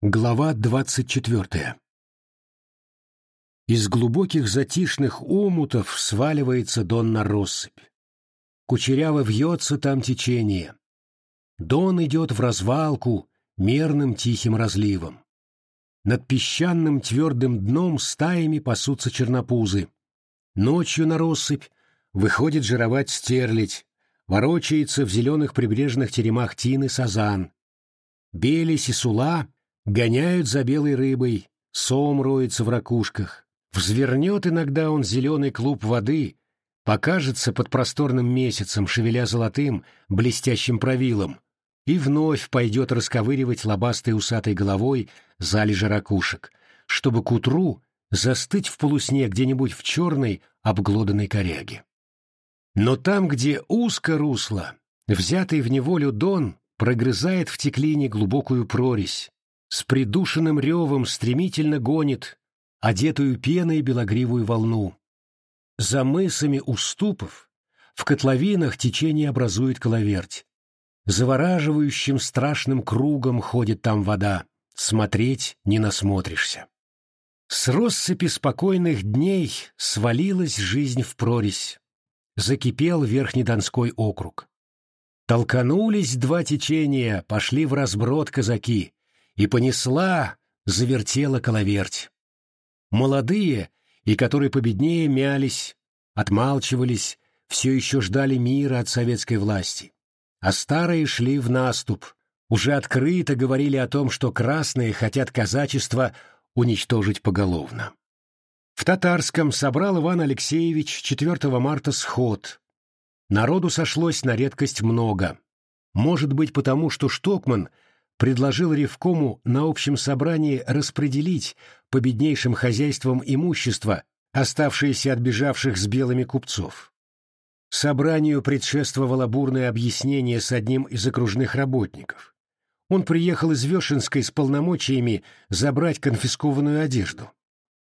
Глава двадцать четвертая Из глубоких затишных омутов сваливается Дон на россыпь. Кучеряво вьется там течение. Дон идет в развалку мерным тихим разливом. Над песчаным твердым дном стаями пасутся чернопузы. Ночью на россыпь выходит жировать стерлядь, ворочается в зеленых прибрежных теремах тины сазан. Белись и сула Гоняют за белой рыбой, сом роется в ракушках. Взвернет иногда он зеленый клуб воды, покажется под просторным месяцем, шевеля золотым, блестящим правилом, и вновь пойдет расковыривать лобастой усатой головой залежи ракушек, чтобы к утру застыть в полусне где-нибудь в черной обглоданной коряге. Но там, где узко русло, взятый в неволю дон прогрызает в теклине глубокую прорезь, с придушенным ревом стремительно гонит одетую пеной белогривую волну. За мысами уступов в котловинах течение образует коловерть. Завораживающим страшным кругом ходит там вода, смотреть не насмотришься. С россыпи спокойных дней свалилась жизнь в прорезь. Закипел Верхний Донской округ. Толканулись два течения, пошли в разброд казаки, и понесла, завертела коловерть. Молодые, и которые победнее мялись, отмалчивались, все еще ждали мира от советской власти. А старые шли в наступ, уже открыто говорили о том, что красные хотят казачество уничтожить поголовно. В Татарском собрал Иван Алексеевич 4 марта сход. Народу сошлось на редкость много. Может быть, потому что Штокман — предложил Ревкому на общем собрании распределить по беднейшим хозяйствам имущество, оставшееся от бежавших с белыми купцов. Собранию предшествовало бурное объяснение с одним из окружных работников. Он приехал из Вешенской с полномочиями забрать конфискованную одежду.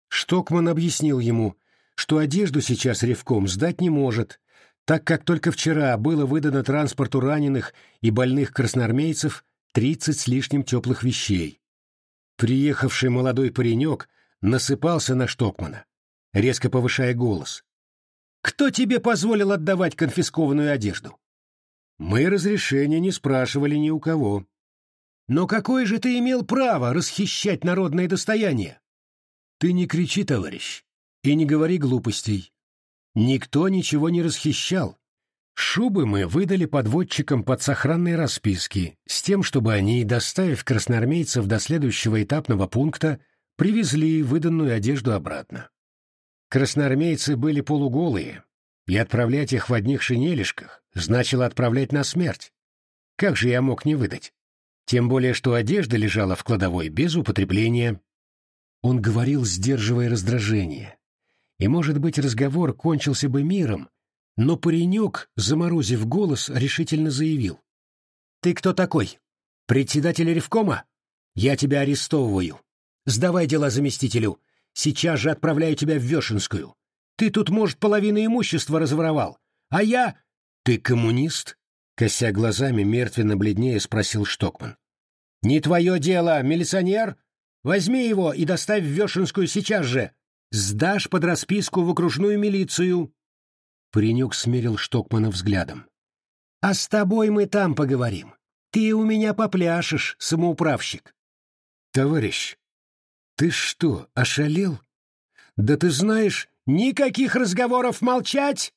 Штокман объяснил ему, что одежду сейчас Ревком сдать не может, так как только вчера было выдано транспорту раненых и больных красноармейцев тридцать с лишним теплых вещей. Приехавший молодой паренек насыпался на Штокмана, резко повышая голос. «Кто тебе позволил отдавать конфискованную одежду?» «Мы разрешения не спрашивали ни у кого». «Но какое же ты имел право расхищать народное достояние?» «Ты не кричи, товарищ, и не говори глупостей. Никто ничего не расхищал, Шубы мы выдали подводчикам под сохранные расписки, с тем, чтобы они, доставив красноармейцев до следующего этапного пункта, привезли выданную одежду обратно. Красноармейцы были полуголые, и отправлять их в одних шинелишках значило отправлять на смерть. Как же я мог не выдать? Тем более, что одежда лежала в кладовой без употребления. Он говорил, сдерживая раздражение. И, может быть, разговор кончился бы миром, но паренек, заморозив голос, решительно заявил. «Ты кто такой? Председатель Ревкома? Я тебя арестовываю. Сдавай дела заместителю. Сейчас же отправляю тебя в Вешенскую. Ты тут, может, половину имущества разворовал. А я... Ты коммунист?» Кося глазами, мертвенно бледнее, спросил Штокман. «Не твое дело, милиционер? Возьми его и доставь в Вешенскую сейчас же. Сдашь под расписку в окружную милицию». Паренек смерил Штокмана взглядом. «А с тобой мы там поговорим. Ты у меня попляшешь, самоуправщик». «Товарищ, ты что, ошалел? Да ты знаешь, никаких разговоров молчать!»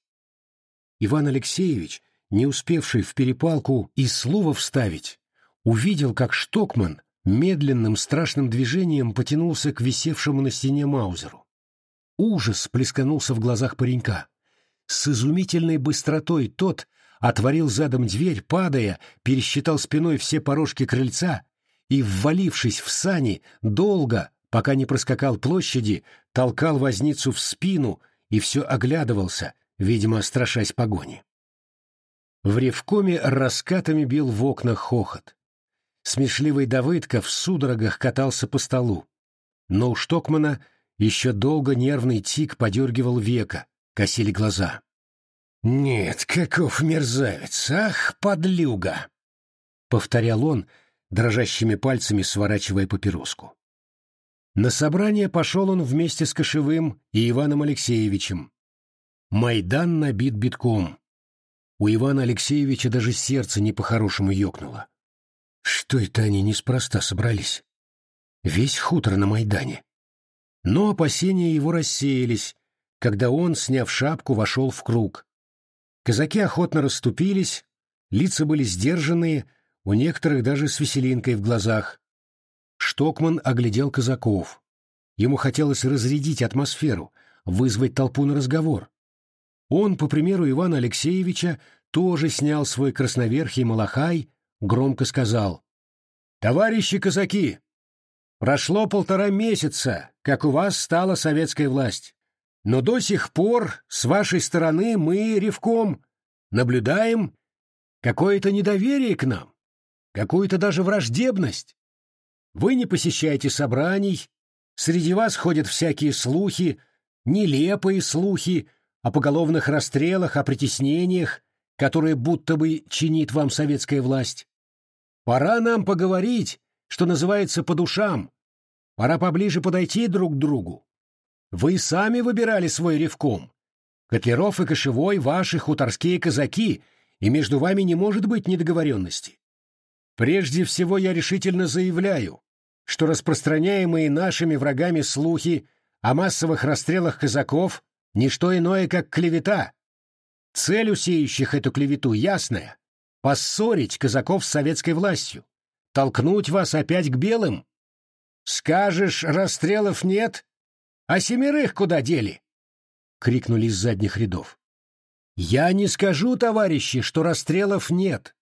Иван Алексеевич, не успевший в перепалку и слова вставить, увидел, как Штокман медленным страшным движением потянулся к висевшему на стене Маузеру. Ужас плесканулся в глазах паренька. С изумительной быстротой тот отворил задом дверь, падая, пересчитал спиной все порожки крыльца и, ввалившись в сани, долго, пока не проскакал площади, толкал возницу в спину и все оглядывался, видимо, страшась погони. В ревкоме раскатами бил в окна хохот. Смешливый Давыдка в судорогах катался по столу. Но у Штокмана еще долго нервный тик подергивал века, косили глаза. «Нет, каков мерзавец! Ах, подлюга!» — повторял он, дрожащими пальцами сворачивая папироску. На собрание пошел он вместе с Кошевым и Иваном Алексеевичем. Майдан набит битком. У Ивана Алексеевича даже сердце не по-хорошему ёкнуло. Что это они неспроста собрались? Весь хутор на Майдане. Но опасения его рассеялись, когда он, сняв шапку, вошел в круг. Казаки охотно расступились, лица были сдержанные, у некоторых даже с веселинкой в глазах. Штокман оглядел казаков. Ему хотелось разрядить атмосферу, вызвать толпу на разговор. Он, по примеру Ивана Алексеевича, тоже снял свой красноверхий малахай, громко сказал «Товарищи казаки, прошло полтора месяца, как у вас стала советская власть, но до сих пор с вашей стороны мы, ревком, наблюдаем какое-то недоверие к нам, какую-то даже враждебность. Вы не посещаете собраний, среди вас ходят всякие слухи, нелепые слухи о поголовных расстрелах, о притеснениях, которые будто бы чинит вам советская власть. Пора нам поговорить, что называется, по душам. Пора поближе подойти друг к другу. Вы сами выбирали свой ревком. Котлеров и Кошевой — ваши хуторские казаки, и между вами не может быть недоговоренности. Прежде всего я решительно заявляю, что распространяемые нашими врагами слухи о массовых расстрелах казаков — не что иное, как клевета. Цель усеющих эту клевету ясная — поссорить казаков с советской властью, толкнуть вас опять к белым. Скажешь, расстрелов нет, а семерых куда дели? — крикнули из задних рядов. Я не скажу, товарищи, что расстрелов нет.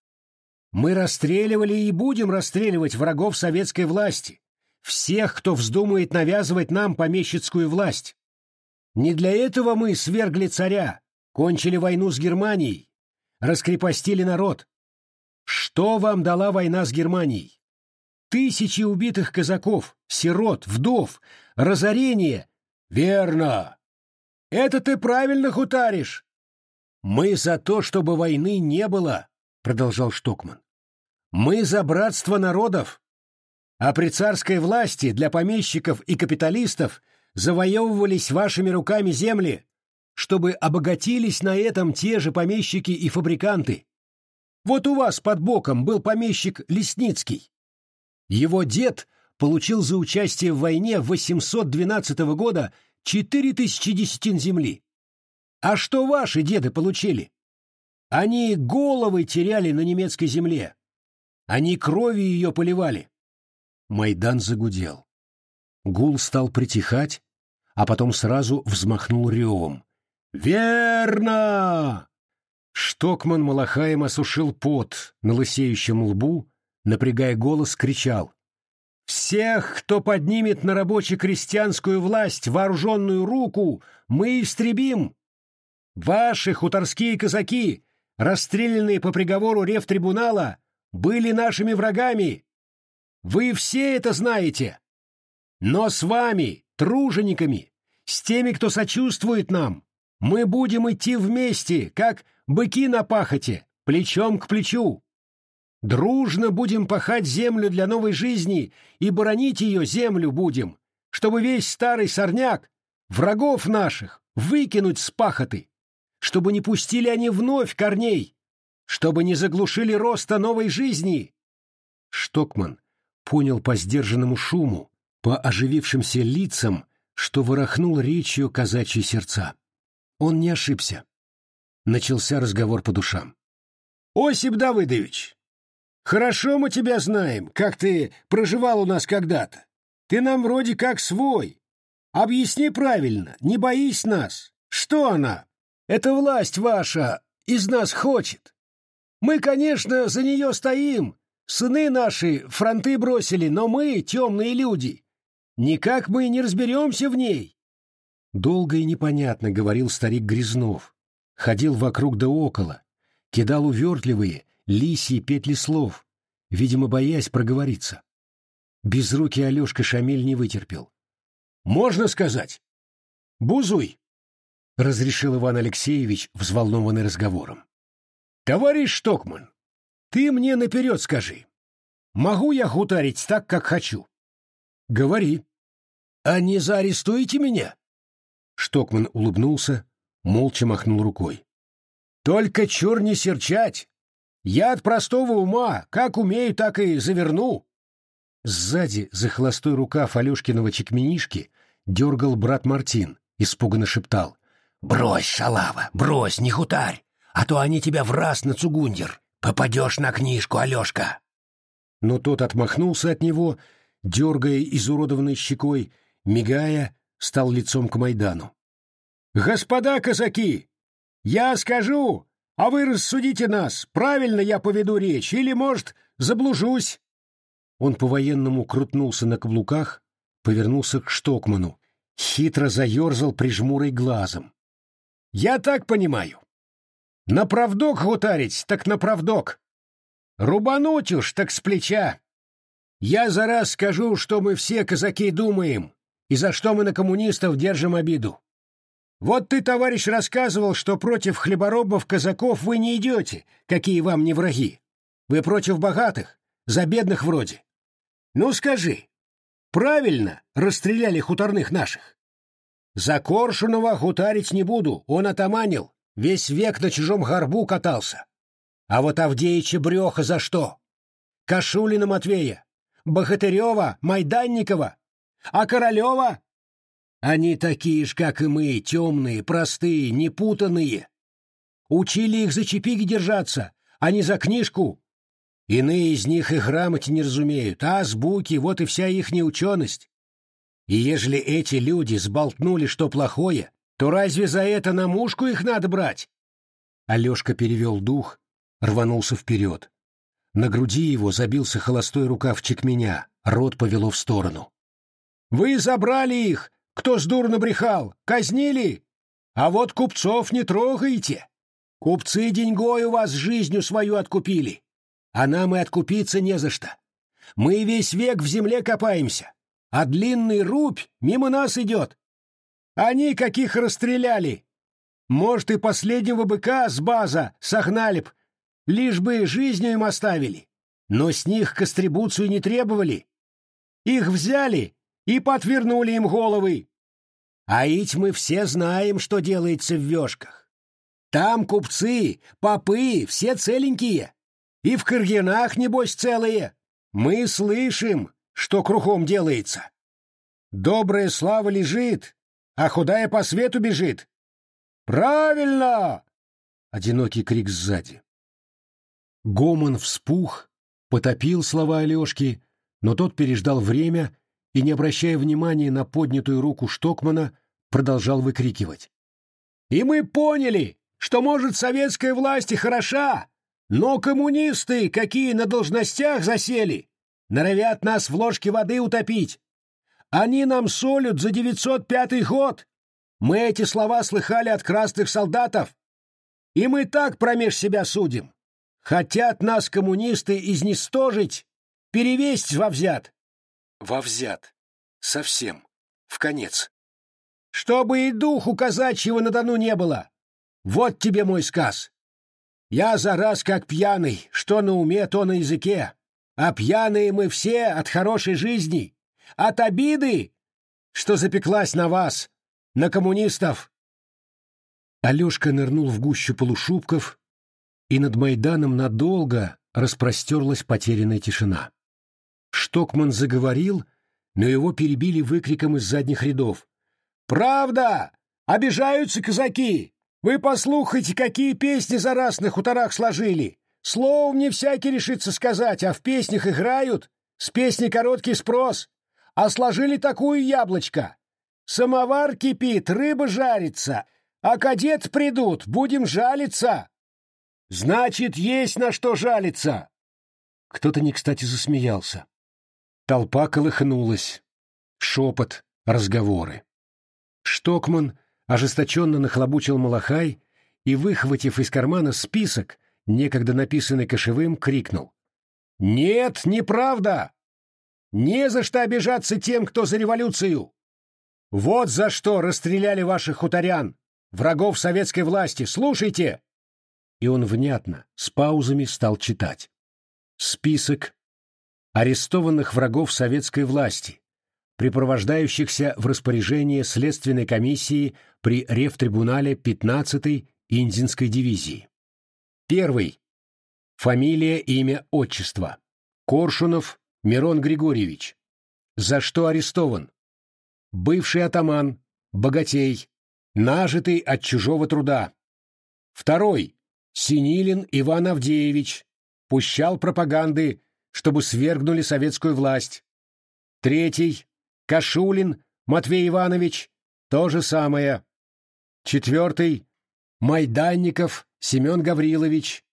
Мы расстреливали и будем расстреливать врагов советской власти, всех, кто вздумает навязывать нам помещицкую власть. Не для этого мы свергли царя, кончили войну с Германией, раскрепостили народ. Что вам дала война с Германией? Тысячи убитых казаков, сирот, вдов, разорение. Верно. Это ты правильно хутаришь. Мы за то, чтобы войны не было, продолжал Штокман. Мы за братство народов. А при царской власти для помещиков и капиталистов завоевывались вашими руками земли, чтобы обогатились на этом те же помещики и фабриканты. Вот у вас под боком был помещик Лесницкий. Его дед получил за участие в войне 812 года 4000 десятин земли. А что ваши деды получили? Они головы теряли на немецкой земле. Они кровью ее поливали. Майдан загудел. Гул стал притихать, а потом сразу взмахнул ревом. «Верно!» Штокман малахаем осушил пот на лысеющем лбу, напрягая голос, кричал. «Всех, кто поднимет на рабоче-крестьянскую власть вооруженную руку, мы истребим! Ваши хуторские казаки, расстрелянные по приговору ревтрибунала, были нашими врагами. Вы все это знаете. Но с вами, тружениками, с теми, кто сочувствует нам, мы будем идти вместе, как быки на пахоте, плечом к плечу. Дружно будем пахать землю для новой жизни и боронить ее землю будем, чтобы весь старый сорняк, врагов наших, выкинуть с пахоты, чтобы не пустили они вновь корней, чтобы не заглушили роста новой жизни. Штокман понял по сдержанному шуму, по оживившимся лицам, что ворохнул речью казачьи сердца. Он не ошибся. Начался разговор по душам. «Осип Давыдович, хорошо мы тебя знаем, как ты проживал у нас когда-то. Ты нам вроде как свой. Объясни правильно, не боись нас. Что она? Это власть ваша из нас хочет. Мы, конечно, за нее стоим. Сыны наши фронты бросили, но мы, темные люди, никак мы не разберемся в ней. Долго и непонятно говорил старик Грязнов. Ходил вокруг да около, кидал увертливые, лисьи петли слов, видимо, боясь проговориться. Безрукий Алешка Шамиль не вытерпел. «Можно сказать?» «Бузуй!» — разрешил Иван Алексеевич, взволнованный разговором. «Товарищ Штокман, ты мне наперед скажи, могу я гутарить так, как хочу? Говори. А не заарестуете меня? Штокман улыбнулся, молча махнул рукой. Только чур не серчать. Я от простого ума, как умею, так и заверну. Сзади, за холостой рукав Алешкиного чекменишки, дергал брат Мартин, испуганно шептал. «Брось, шалава, брось, не хутарь, а то они тебя в раз на цугундер. Попадешь на книжку, Алешка!» Но тот отмахнулся от него, дергая изуродованной щекой, мигая, стал лицом к Майдану. «Господа казаки, я скажу, а вы рассудите нас, правильно я поведу речь, или, может, заблужусь?» Он по-военному крутнулся на каблуках, повернулся к Штокману, хитро заерзал прижмурой глазом. «Я так понимаю. На правдок гутарить, так на правдок. Рубануть уж, так с плеча. Я за раз скажу, что мы все казаки думаем, и за что мы на коммунистов держим обиду. Вот ты, товарищ, рассказывал, что против хлеборобов-казаков вы не идете, какие вам не враги. Вы против богатых, за бедных вроде. Ну скажи, правильно расстреляли хуторных наших? За Коршунова хутарить не буду, он отоманил, весь век на чужом горбу катался. А вот Авдеича Бреха за что? Кашулина Матвея, Богатырева, Майданникова, а Королева они такие ж, как и мы, темные, простые, непутанные. Учили их за чепиги держаться, а не за книжку. Иные из них и грамоте не разумеют, а азбуки — вот и вся их неученость. И ежели эти люди сболтнули что плохое, то разве за это на мушку их надо брать? Алешка перевел дух, рванулся вперед. На груди его забился холостой рукавчик меня, рот повело в сторону. «Вы забрали их, кто с дур набрехал, казнили? А вот купцов не трогайте. Купцы деньгой у вас жизнью свою откупили. А нам и откупиться не за что. Мы весь век в земле копаемся, а длинный рубь мимо нас идет. Они каких расстреляли. Может, и последнего быка с база согнали б, лишь бы жизнью им оставили. Но с них кострибуцию не требовали. Их взяли и подвернули им головы. А ведь мы все знаем, что делается в вешках. Там купцы, попы, все целенькие. И в Каргинах, небось, целые. Мы слышим, что кругом делается. Добрая слава лежит, а худая по свету бежит. Правильно! Одинокий крик сзади. Гомон вспух, потопил слова Алешки, но тот переждал время и, не обращая внимания на поднятую руку Штокмана, продолжал выкрикивать. «И мы поняли, что, может, советская власть и хороша, но коммунисты, какие на должностях засели, норовят нас в ложке воды утопить. Они нам солют за 905 год. Мы эти слова слыхали от красных солдатов. И мы так промеж себя судим. Хотят нас коммунисты изнестожить, перевесть во взят вовзят. Совсем. В конец. Чтобы и духу казачьего на Дону не было. Вот тебе мой сказ. Я за раз как пьяный, что на уме, то на языке. А пьяные мы все от хорошей жизни, от обиды, что запеклась на вас, на коммунистов. Алешка нырнул в гущу полушубков, и над Майданом надолго распростерлась потерянная тишина. Штокман заговорил, но его перебили выкриком из задних рядов. «Правда! Обижаются казаки! Вы послухайте, какие песни за раз на хуторах сложили! Словом не всякий решится сказать, а в песнях играют, с песни короткий спрос, а сложили такую яблочко. Самовар кипит, рыба жарится, а кадет придут, будем жалиться!» «Значит, есть на что жалиться!» Кто-то не кстати засмеялся. Толпа колыхнулась. Шепот, разговоры. Штокман ожесточенно нахлобучил малахай и, выхватив из кармана список, некогда написанный кошевым, крикнул. «Нет, неправда! Не за что обижаться тем, кто за революцию! Вот за что расстреляли ваших хуторян, врагов советской власти! Слушайте!» И он внятно, с паузами стал читать. Список арестованных врагов советской власти, припровождающихся в распоряжение Следственной комиссии при Ревтрибунале 15-й Индинской дивизии. Первый. Фамилия, имя, отчество. Коршунов Мирон Григорьевич. За что арестован? Бывший атаман, богатей, нажитый от чужого труда. Второй. Синилин Иван Авдеевич. Пущал пропаганды, чтобы свергнули советскую власть. Третий. Кашулин Матвей Иванович. То же самое. Четвертый. Майданников Семен Гаврилович.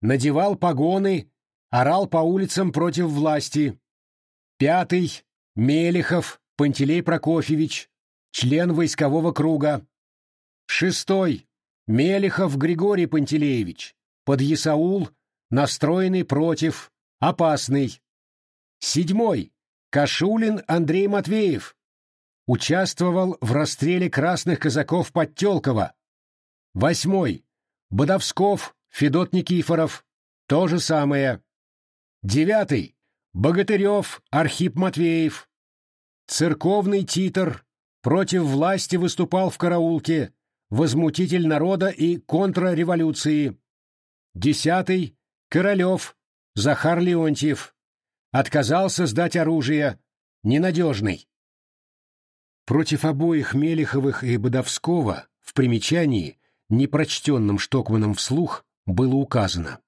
Надевал погоны, орал по улицам против власти. Пятый. Мелехов Пантелей Прокофьевич, член войскового круга. Шестой. Мелехов Григорий Пантелеевич, подъясаул, настроенный против, опасный. Седьмой. Кашулин Андрей Матвеев. Участвовал в расстреле красных казаков под Телково. Восьмой. Бодовсков Федот Никифоров. То же самое. Девятый. Богатырев Архип Матвеев. Церковный титр. Против власти выступал в караулке возмутитель народа и контрреволюции. Десятый — Королев, Захар Леонтьев. Отказался сдать оружие. Ненадежный. Против обоих Мелеховых и Бодовского в примечании, непрочтенном Штокманом вслух, было указано.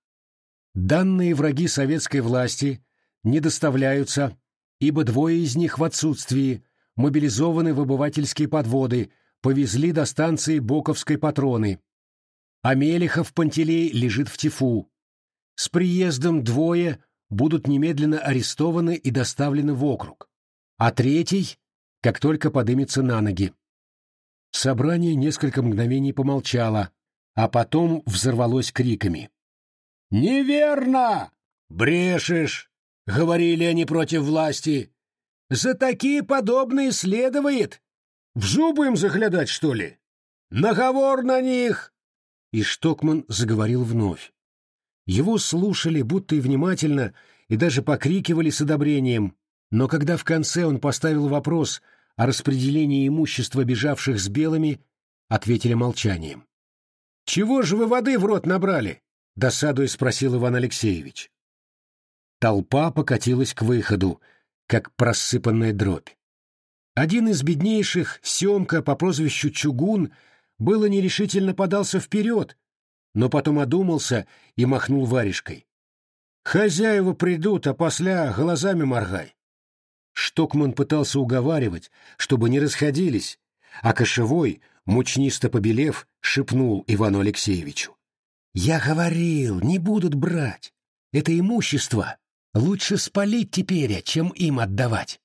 Данные враги советской власти не доставляются, ибо двое из них в отсутствии мобилизованы в обывательские подводы, повезли до станции Боковской патроны. А Мелехов Пантелей лежит в тифу. С приездом двое будут немедленно арестованы и доставлены в округ, а третий, как только подымется на ноги. Собрание несколько мгновений помолчало, а потом взорвалось криками. «Неверно! Брешешь!» — говорили они против власти. «За такие подобные следует в зубы им заглядать, что ли? Наговор на них!» И Штокман заговорил вновь. Его слушали будто и внимательно, и даже покрикивали с одобрением, но когда в конце он поставил вопрос о распределении имущества бежавших с белыми, ответили молчанием. «Чего же вы воды в рот набрали?» — досадуя спросил Иван Алексеевич. Толпа покатилась к выходу, как просыпанная дробь. Один из беднейших, Семка по прозвищу Чугун, было нерешительно подался вперед, но потом одумался и махнул варежкой. «Хозяева придут, а после глазами моргай». Штокман пытался уговаривать, чтобы не расходились, а Кошевой, мучнисто побелев, шепнул Ивану Алексеевичу. «Я говорил, не будут брать. Это имущество лучше спалить теперь, чем им отдавать».